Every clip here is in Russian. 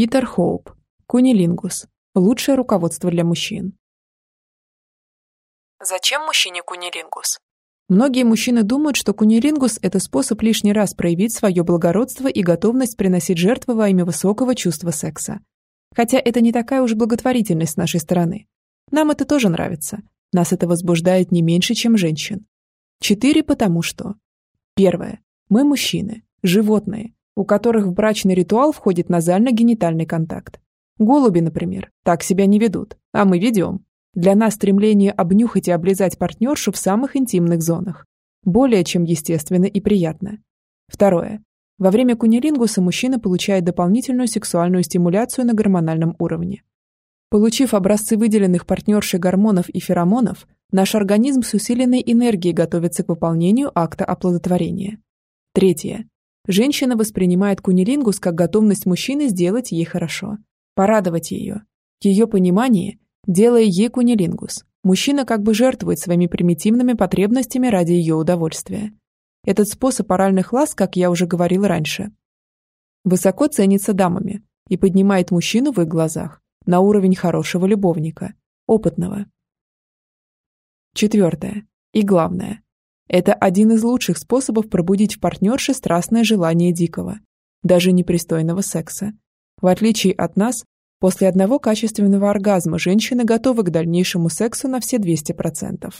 Питер Хоуп. Кунилингус. Лучшее руководство для мужчин. Зачем мужчине кунилингус? Многие мужчины думают, что кунилингус – это способ лишний раз проявить свое благородство и готовность приносить жертвы во имя высокого чувства секса. Хотя это не такая уж благотворительность с нашей стороны. Нам это тоже нравится. Нас это возбуждает не меньше, чем женщин. Четыре потому что. Первое. Мы мужчины, животные, у которых в брачный ритуал входит назально-генитальный контакт. Голуби, например, так себя не ведут, а мы ведем. Для нас стремление обнюхать и облизать партнершу в самых интимных зонах. Более чем естественно и приятно. Второе. Во время кунилингуса мужчина получает дополнительную сексуальную стимуляцию на гормональном уровне. Получив образцы выделенных партнершей гормонов и феромонов, наш организм с усиленной энергией готовится к выполнению акта оплодотворения. Третье. Женщина воспринимает кунилингус как готовность мужчины сделать ей хорошо, порадовать ее. В ее понимании, делая ей кунилингус, мужчина как бы жертвует своими примитивными потребностями ради ее удовольствия. Этот способ оральных ласк, как я уже говорил раньше, высоко ценится дамами и поднимает мужчину в их глазах на уровень хорошего любовника, опытного. Четвертое. И главное. Это один из лучших способов пробудить в партнерше страстное желание дикого, даже непристойного секса. В отличие от нас, после одного качественного оргазма женщины готовы к дальнейшему сексу на все 200%.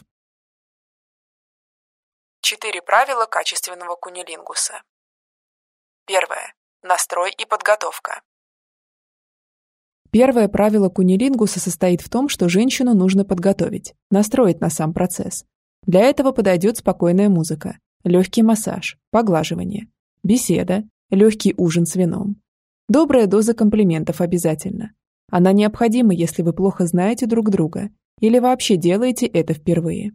Четыре правила качественного кунилингуса. Первое. Настрой и подготовка. Первое правило кунилингуса состоит в том, что женщину нужно подготовить, настроить на сам процесс. Для этого подойдет спокойная музыка, легкий массаж, поглаживание, беседа, легкий ужин с вином. Добрая доза комплиментов обязательно. Она необходима, если вы плохо знаете друг друга или вообще делаете это впервые.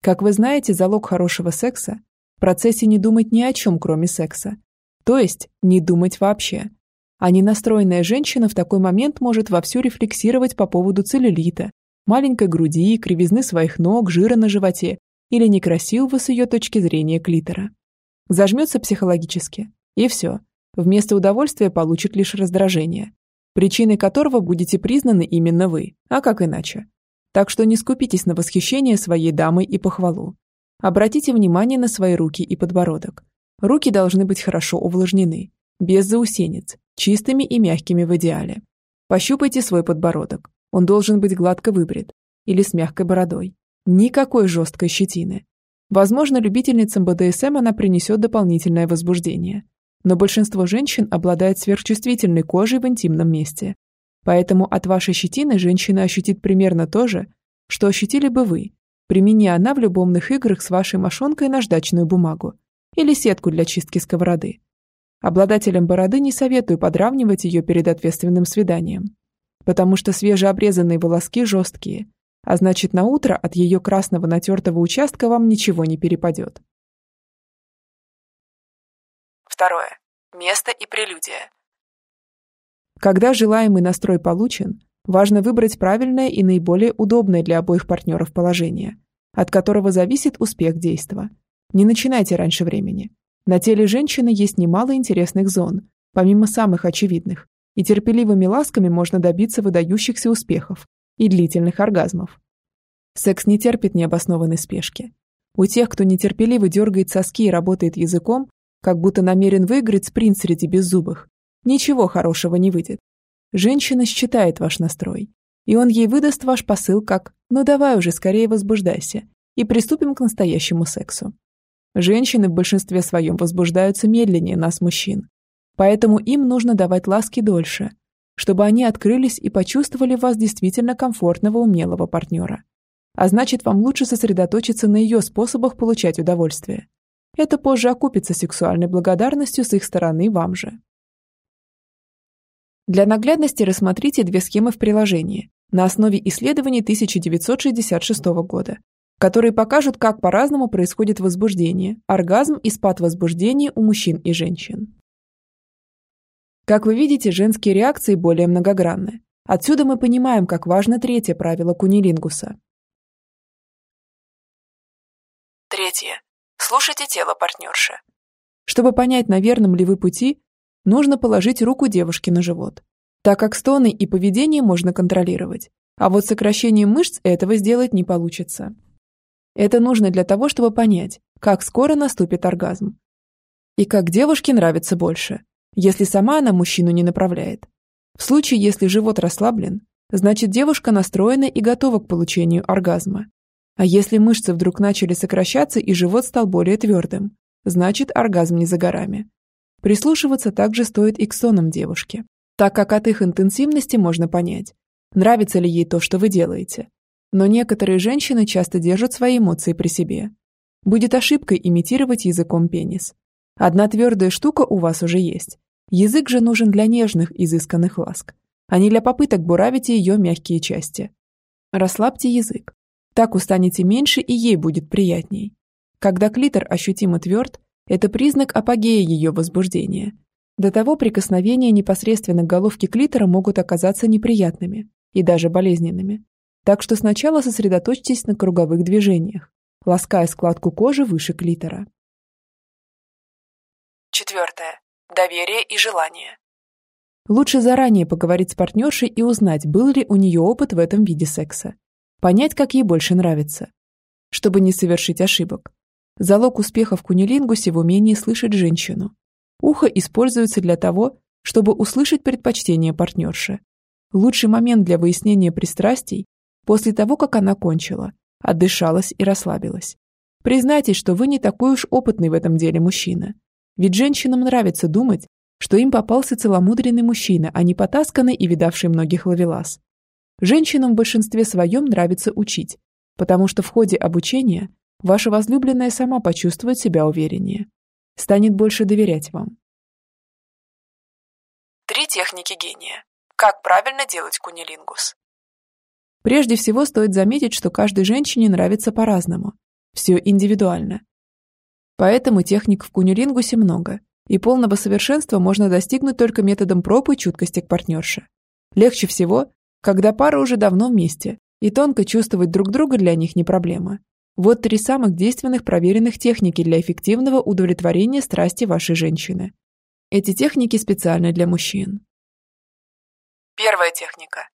Как вы знаете, залог хорошего секса – в процессе не думать ни о чем, кроме секса. То есть не думать вообще, а ненастроенная женщина в такой момент может вовсю рефлексировать по поводу целлюлита, маленькой груди, кривизны своих ног, жира на животе или некрасивого с ее точки зрения клитора. Зажмется психологически, и все. Вместо удовольствия получит лишь раздражение, причиной которого будете признаны именно вы, а как иначе. Так что не скупитесь на восхищение своей дамой и похвалу. Обратите внимание на свои руки и подбородок. Руки должны быть хорошо увлажнены, без заусенец, чистыми и мягкими в идеале. Пощупайте свой подбородок. Он должен быть гладко выбрит или с мягкой бородой. Никакой жесткой щетины. Возможно, любительницам БДСМ она принесет дополнительное возбуждение. Но большинство женщин обладает сверхчувствительной кожей в интимном месте. Поэтому от вашей щетины женщина ощутит примерно то же, что ощутили бы вы, примени она в любовных играх с вашей мошонкой наждачную бумагу или сетку для чистки сковороды. Обладателям бороды не советую подравнивать ее перед ответственным свиданием, потому что свежеобрезанные волоски жесткие, а значит на утро от ее красного натертого участка вам ничего не перепадет. Второе. Место и прелюдия. Когда желаемый настрой получен, важно выбрать правильное и наиболее удобное для обоих партнеров положение, от которого зависит успех действа. Не начинайте раньше времени. На теле женщины есть немало интересных зон, помимо самых очевидных, и терпеливыми ласками можно добиться выдающихся успехов и длительных оргазмов. Секс не терпит необоснованной спешки. У тех, кто нетерпеливо дергает соски и работает языком, как будто намерен выиграть спринт среди беззубых, ничего хорошего не выйдет. Женщина считает ваш настрой, и он ей выдаст ваш посыл как «ну давай уже скорее возбуждайся» и приступим к настоящему сексу. Женщины в большинстве своем возбуждаются медленнее нас, мужчин. Поэтому им нужно давать ласки дольше, чтобы они открылись и почувствовали вас действительно комфортного умелого партнера. А значит, вам лучше сосредоточиться на ее способах получать удовольствие. Это позже окупится сексуальной благодарностью с их стороны вам же. Для наглядности рассмотрите две схемы в приложении на основе исследований 1966 года, которые покажут, как по-разному происходит возбуждение, оргазм и спад возбуждения у мужчин и женщин. Как вы видите, женские реакции более многогранны. Отсюда мы понимаем, как важно третье правило кунилингуса. Третье. Слушайте тело партнерши. Чтобы понять, на верном ли вы пути, нужно положить руку девушке на живот. так как стоны и поведение можно контролировать, а вот сокращение мышц этого сделать не получится. Это нужно для того, чтобы понять, как скоро наступит оргазм. И как девушке нравится больше, если сама она мужчину не направляет. В случае, если живот расслаблен, значит девушка настроена и готова к получению оргазма. А если мышцы вдруг начали сокращаться и живот стал более твердым, значит оргазм не за горами. Прислушиваться также стоит и к сонам девушки, так как от их интенсивности можно понять, нравится ли ей то, что вы делаете. Но некоторые женщины часто держат свои эмоции при себе. Будет ошибкой имитировать языком пенис. Одна твердая штука у вас уже есть. Язык же нужен для нежных, изысканных ласк, а не для попыток буравить ее мягкие части. Расслабьте язык. Так устанете меньше и ей будет приятней. Когда клитор ощутимо тверд, это признак апогея ее возбуждения. До того прикосновения непосредственно к головке клитора могут оказаться неприятными и даже болезненными. Так что сначала сосредоточьтесь на круговых движениях, лаская складку кожи выше клитора. Четвертое. Доверие и желание. Лучше заранее поговорить с партнершей и узнать, был ли у нее опыт в этом виде секса. Понять, как ей больше нравится. Чтобы не совершить ошибок. Залог успеха в кунилингусе в умении слышать женщину. Ухо используется для того, чтобы услышать предпочтение партнерши. Лучший момент для выяснения пристрастий после того, как она кончила, отдышалась и расслабилась. Признайтесь, что вы не такой уж опытный в этом деле мужчина. Ведь женщинам нравится думать, что им попался целомудренный мужчина, а не потасканный и видавший многих ловелас. Женщинам в большинстве своем нравится учить, потому что в ходе обучения ваша возлюбленная сама почувствует себя увереннее, станет больше доверять вам. Три техники гения. Как правильно делать кунилингус? Прежде всего стоит заметить, что каждой женщине нравится по-разному. Все индивидуально. Поэтому техник в кунилингусе много, и полного совершенства можно достигнуть только методом проб и чуткости к партнерше. Легче всего, когда пара уже давно вместе, и тонко чувствовать друг друга для них не проблема. Вот три самых действенных проверенных техники для эффективного удовлетворения страсти вашей женщины. Эти техники специальны для мужчин. Первая техника.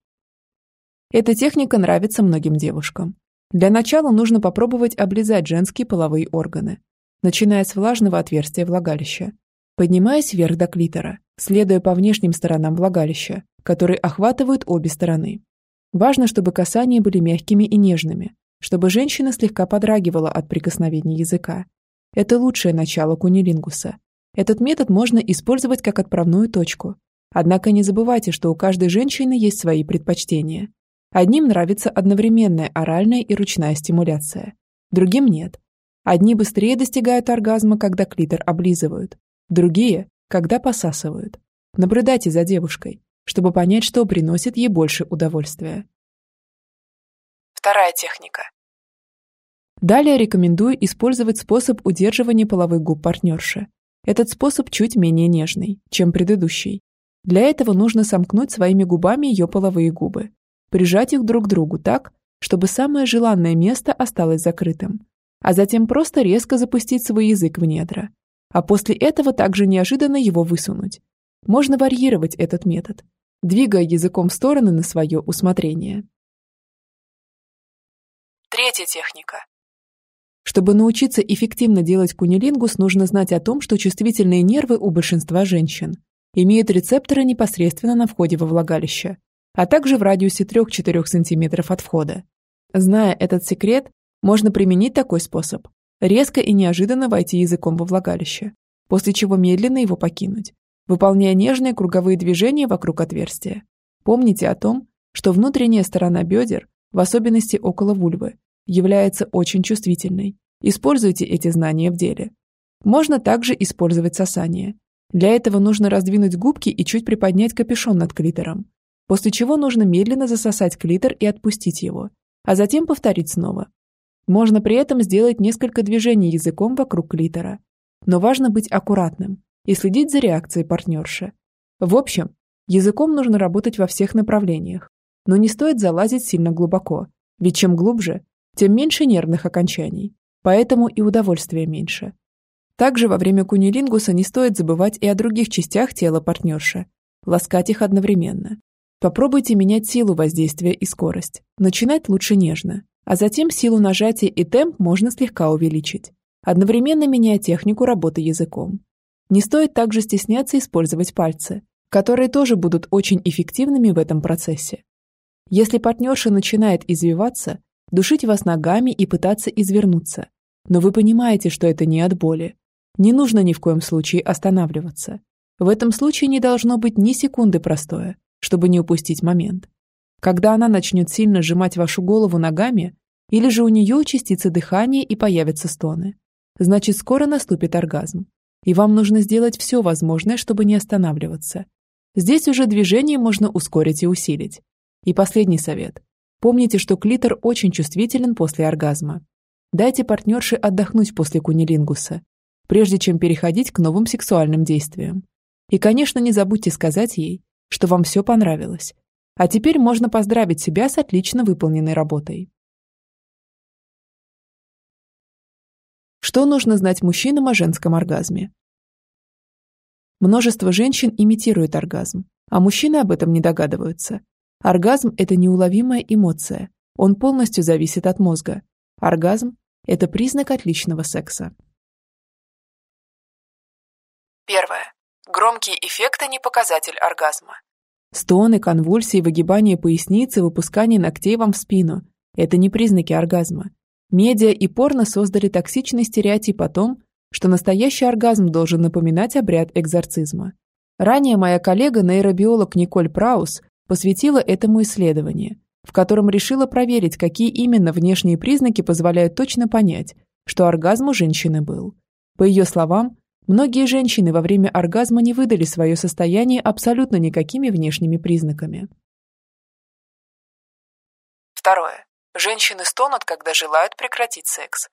Эта техника нравится многим девушкам. Для начала нужно попробовать облизать женские половые органы, начиная с влажного отверстия влагалища, поднимаясь вверх до клитора, следуя по внешним сторонам влагалища, которые охватывают обе стороны. Важно, чтобы касания были мягкими и нежными, чтобы женщина слегка подрагивала от прикосновения языка. Это лучшее начало кунилингуса. Этот метод можно использовать как отправную точку. Однако не забывайте, что у каждой женщины есть свои предпочтения. Одним нравится одновременная оральная и ручная стимуляция, другим нет. Одни быстрее достигают оргазма, когда клитор облизывают, другие – когда посасывают. Наблюдайте за девушкой, чтобы понять, что приносит ей больше удовольствия. Вторая техника. Далее рекомендую использовать способ удерживания половых губ партнерши. Этот способ чуть менее нежный, чем предыдущий. Для этого нужно сомкнуть своими губами ее половые губы, прижать их друг к другу так, чтобы самое желанное место осталось закрытым, а затем просто резко запустить свой язык в недра, а после этого также неожиданно его высунуть. Можно варьировать этот метод, двигая языком в стороны на свое усмотрение. Третья техника. Чтобы научиться эффективно делать кунилингус, нужно знать о том, что чувствительные нервы у большинства женщин имеют рецепторы непосредственно на входе во влагалище, а также в радиусе 3-4 см от входа. Зная этот секрет, можно применить такой способ – резко и неожиданно войти языком во влагалище, после чего медленно его покинуть, выполняя нежные круговые движения вокруг отверстия. Помните о том, что внутренняя сторона бедер, в особенности около вульвы, является очень чувствительной. Используйте эти знания в деле. Можно также использовать сосание. Для этого нужно раздвинуть губки и чуть приподнять капюшон над клитором, после чего нужно медленно засосать клитор и отпустить его, а затем повторить снова. Можно при этом сделать несколько движений языком вокруг клитора. Но важно быть аккуратным и следить за реакцией партнерши. В общем, языком нужно работать во всех направлениях, но не стоит залазить сильно глубоко, ведь чем глубже, тем меньше нервных окончаний, поэтому и удовольствия меньше. Также во время кунилингуса не стоит забывать и о других частях тела партнерши. ласкать их одновременно. Попробуйте менять силу воздействия и скорость. Начинать лучше нежно, а затем силу нажатия и темп можно слегка увеличить, одновременно меняя технику работы языком. Не стоит также стесняться использовать пальцы, которые тоже будут очень эффективными в этом процессе. Если партнерша начинает извиваться, душить вас ногами и пытаться извернуться, но вы понимаете, что это не от боли. Не нужно ни в коем случае останавливаться. В этом случае не должно быть ни секунды простоя, чтобы не упустить момент. Когда она начнет сильно сжимать вашу голову ногами, или же у нее участится дыхание и появятся стоны, значит скоро наступит оргазм. И вам нужно сделать все возможное, чтобы не останавливаться. Здесь уже движение можно ускорить и усилить. И последний совет. Помните, что клитор очень чувствителен после оргазма. Дайте партнерше отдохнуть после кунилингуса, прежде чем переходить к новым сексуальным действиям. И, конечно, не забудьте сказать ей, что вам все понравилось. А теперь можно поздравить себя с отлично выполненной работой. Что нужно знать мужчинам о женском оргазме? Множество женщин имитируют оргазм, а мужчины об этом не догадываются. Оргазм – это неуловимая эмоция. Он полностью зависит от мозга. Оргазм – это признак отличного секса. Первое. Громкие эффекты не показатель оргазма. Стоны, конвульсии, выгибание поясницы, выпускание ногтей вам в спину – это не признаки оргазма. Медиа и порно создали токсичный стереотип о том, что настоящий оргазм должен напоминать обряд экзорцизма. Ранее моя коллега-нейробиолог Николь Праус посвятила этому исследование, в котором решила проверить, какие именно внешние признаки позволяют точно понять, что оргазм у женщины был. По ее словам, многие женщины во время оргазма не выдали свое состояние абсолютно никакими внешними признаками. Второе. Женщины стонут, когда желают прекратить секс.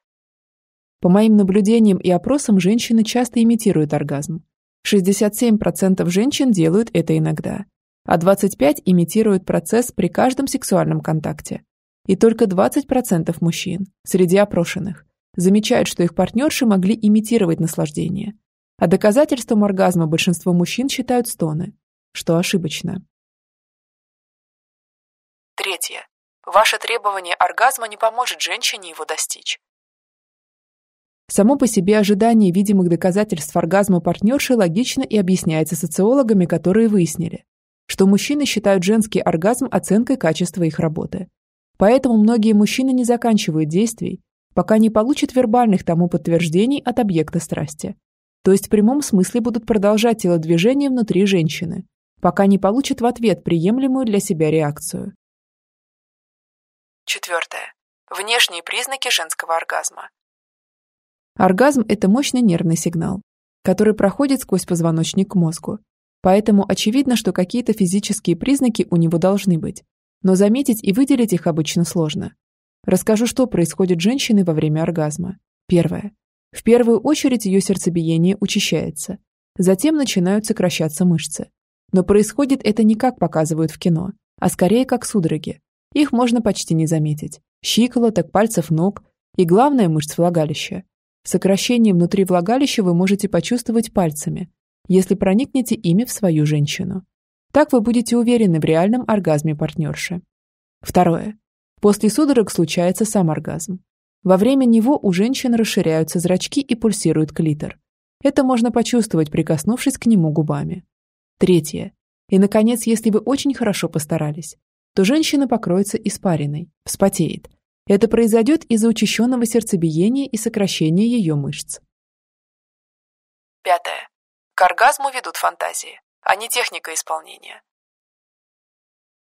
По моим наблюдениям и опросам, женщины часто имитируют оргазм. 67% женщин делают это иногда а 25 имитируют процесс при каждом сексуальном контакте. И только 20% мужчин, среди опрошенных, замечают, что их партнерши могли имитировать наслаждение. А доказательством оргазма большинство мужчин считают стоны, что ошибочно. Третье. Ваше требование оргазма не поможет женщине его достичь. Само по себе ожидание видимых доказательств оргазма партнерши логично и объясняется социологами, которые выяснили, что мужчины считают женский оргазм оценкой качества их работы. Поэтому многие мужчины не заканчивают действий, пока не получат вербальных тому подтверждений от объекта страсти. То есть в прямом смысле будут продолжать телодвижение внутри женщины, пока не получат в ответ приемлемую для себя реакцию. Четвертое. Внешние признаки женского оргазма. Оргазм – это мощный нервный сигнал, который проходит сквозь позвоночник к мозгу Поэтому очевидно, что какие-то физические признаки у него должны быть. Но заметить и выделить их обычно сложно. Расскажу, что происходит с женщиной во время оргазма. Первое. В первую очередь ее сердцебиение учащается. Затем начинают сокращаться мышцы. Но происходит это не как показывают в кино, а скорее как судороги. Их можно почти не заметить. Щиколоток, пальцев ног и, главное, мышц влагалища. Сокращение внутри влагалища вы можете почувствовать пальцами, если проникнете ими в свою женщину. Так вы будете уверены в реальном оргазме партнерши. Второе. После судорог случается сам оргазм. Во время него у женщин расширяются зрачки и пульсирует клитор. Это можно почувствовать, прикоснувшись к нему губами. Третье. И, наконец, если вы очень хорошо постарались, то женщина покроется испариной, вспотеет. Это произойдет из-за учащенного сердцебиения и сокращения ее мышц. Пятое. К оргазму ведут фантазии, а не техника исполнения.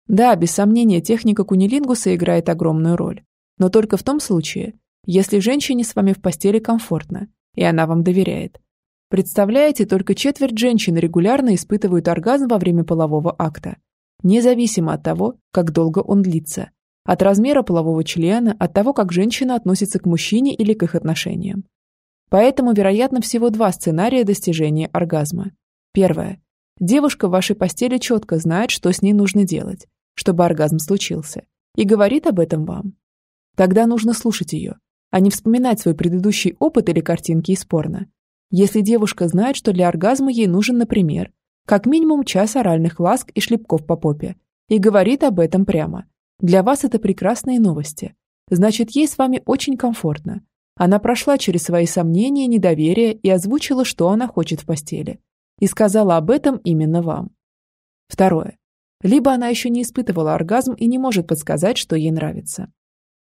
Да, без сомнения, техника кунилингуса играет огромную роль. Но только в том случае, если женщине с вами в постели комфортно, и она вам доверяет. Представляете, только четверть женщин регулярно испытывают оргазм во время полового акта, независимо от того, как долго он длится, от размера полового члена, от того, как женщина относится к мужчине или к их отношениям. Поэтому, вероятно, всего два сценария достижения оргазма. Первое. Девушка в вашей постели четко знает, что с ней нужно делать, чтобы оргазм случился, и говорит об этом вам. Тогда нужно слушать ее, а не вспоминать свой предыдущий опыт или картинки из порно. Если девушка знает, что для оргазма ей нужен, например, как минимум час оральных ласк и шлепков по попе, и говорит об этом прямо. Для вас это прекрасные новости. Значит, ей с вами очень комфортно. Она прошла через свои сомнения, недоверие и озвучила, что она хочет в постели. И сказала об этом именно вам. Второе. Либо она еще не испытывала оргазм и не может подсказать, что ей нравится.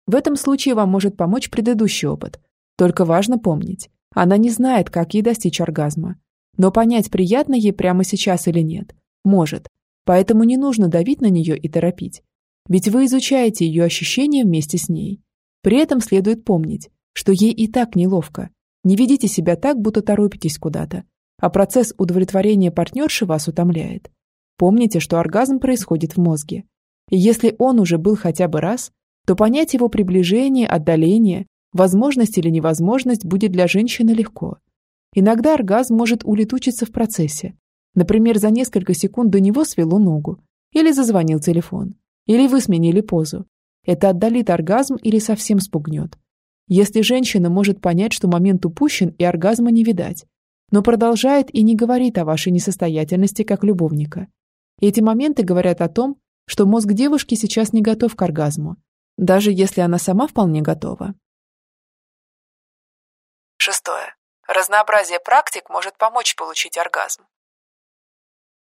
В этом случае вам может помочь предыдущий опыт. Только важно помнить, она не знает, как ей достичь оргазма. Но понять, приятно ей прямо сейчас или нет, может. Поэтому не нужно давить на нее и торопить. Ведь вы изучаете ее ощущения вместе с ней. При этом следует помнить, что ей и так неловко. Не ведите себя так, будто торопитесь куда-то, а процесс удовлетворения партнерши вас утомляет. Помните, что оргазм происходит в мозге. И если он уже был хотя бы раз, то понять его приближение, отдаление, возможность или невозможность будет для женщины легко. Иногда оргазм может улетучиться в процессе. Например, за несколько секунд до него свело ногу, или зазвонил телефон, или вы сменили позу. Это отдалит оргазм или совсем спугнет. Если женщина может понять, что момент упущен и оргазма не видать, но продолжает и не говорит о вашей несостоятельности как любовника. Эти моменты говорят о том, что мозг девушки сейчас не готов к оргазму, даже если она сама вполне готова. Шестое. Разнообразие практик может помочь получить оргазм.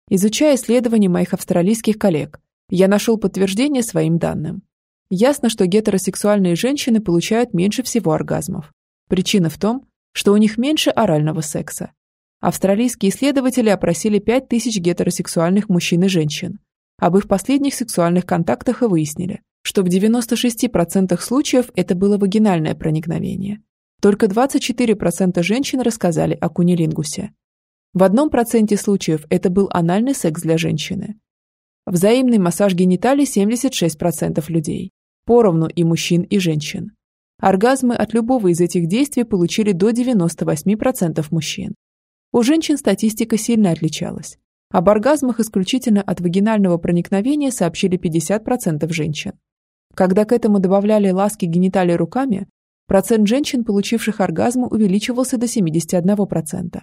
Изучая исследования моих австралийских коллег, я нашел подтверждение своим данным. Ясно, что гетеросексуальные женщины получают меньше всего оргазмов. Причина в том, что у них меньше орального секса. Австралийские исследователи опросили 5000 гетеросексуальных мужчин и женщин. Об их последних сексуальных контактах и выяснили, что в 96% случаев это было вагинальное проникновение. Только 24% женщин рассказали о кунилингусе. В одном проценте случаев это был анальный секс для женщины. Взаимный массаж гениталий 76% людей. Поровну и мужчин, и женщин. Оргазмы от любого из этих действий получили до 98% мужчин. У женщин статистика сильно отличалась. Об оргазмах исключительно от вагинального проникновения сообщили 50% женщин. Когда к этому добавляли ласки гениталий руками, процент женщин, получивших оргазм, увеличивался до 71%.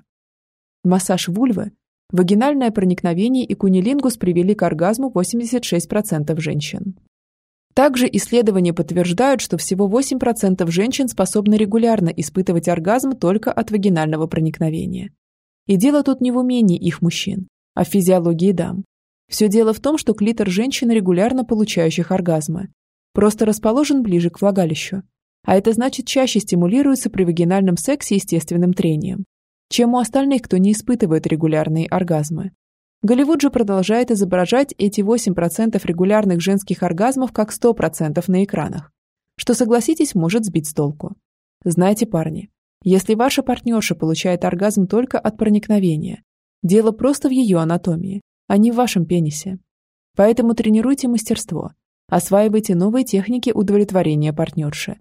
Массаж вульвы, вагинальное проникновение и кунилингус привели к оргазму 86% женщин. Также исследования подтверждают, что всего 8% женщин способны регулярно испытывать оргазм только от вагинального проникновения. И дело тут не в умении их мужчин, а в физиологии дам. Все дело в том, что клитор женщин, регулярно получающих оргазмы, просто расположен ближе к влагалищу. А это значит чаще стимулируется при вагинальном сексе естественным трением, чем у остальных, кто не испытывает регулярные оргазмы. Голливуд же продолжает изображать эти 8% регулярных женских оргазмов как 100% на экранах, что, согласитесь, может сбить с толку. Знаете, парни, если ваша партнерша получает оргазм только от проникновения, дело просто в ее анатомии, а не в вашем пенисе. Поэтому тренируйте мастерство, осваивайте новые техники удовлетворения партнерши,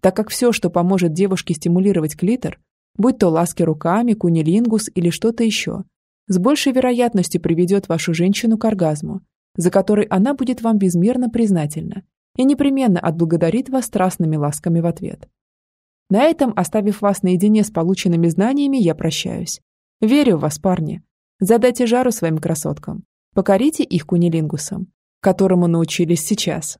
так как все, что поможет девушке стимулировать клитор, будь то ласки руками, кунилингус или что-то еще, с большей вероятностью приведет вашу женщину к оргазму, за который она будет вам безмерно признательна и непременно отблагодарит вас страстными ласками в ответ. На этом, оставив вас наедине с полученными знаниями, я прощаюсь. Верю в вас, парни. Задайте жару своим красоткам. Покорите их кунилингусом, которому научились сейчас.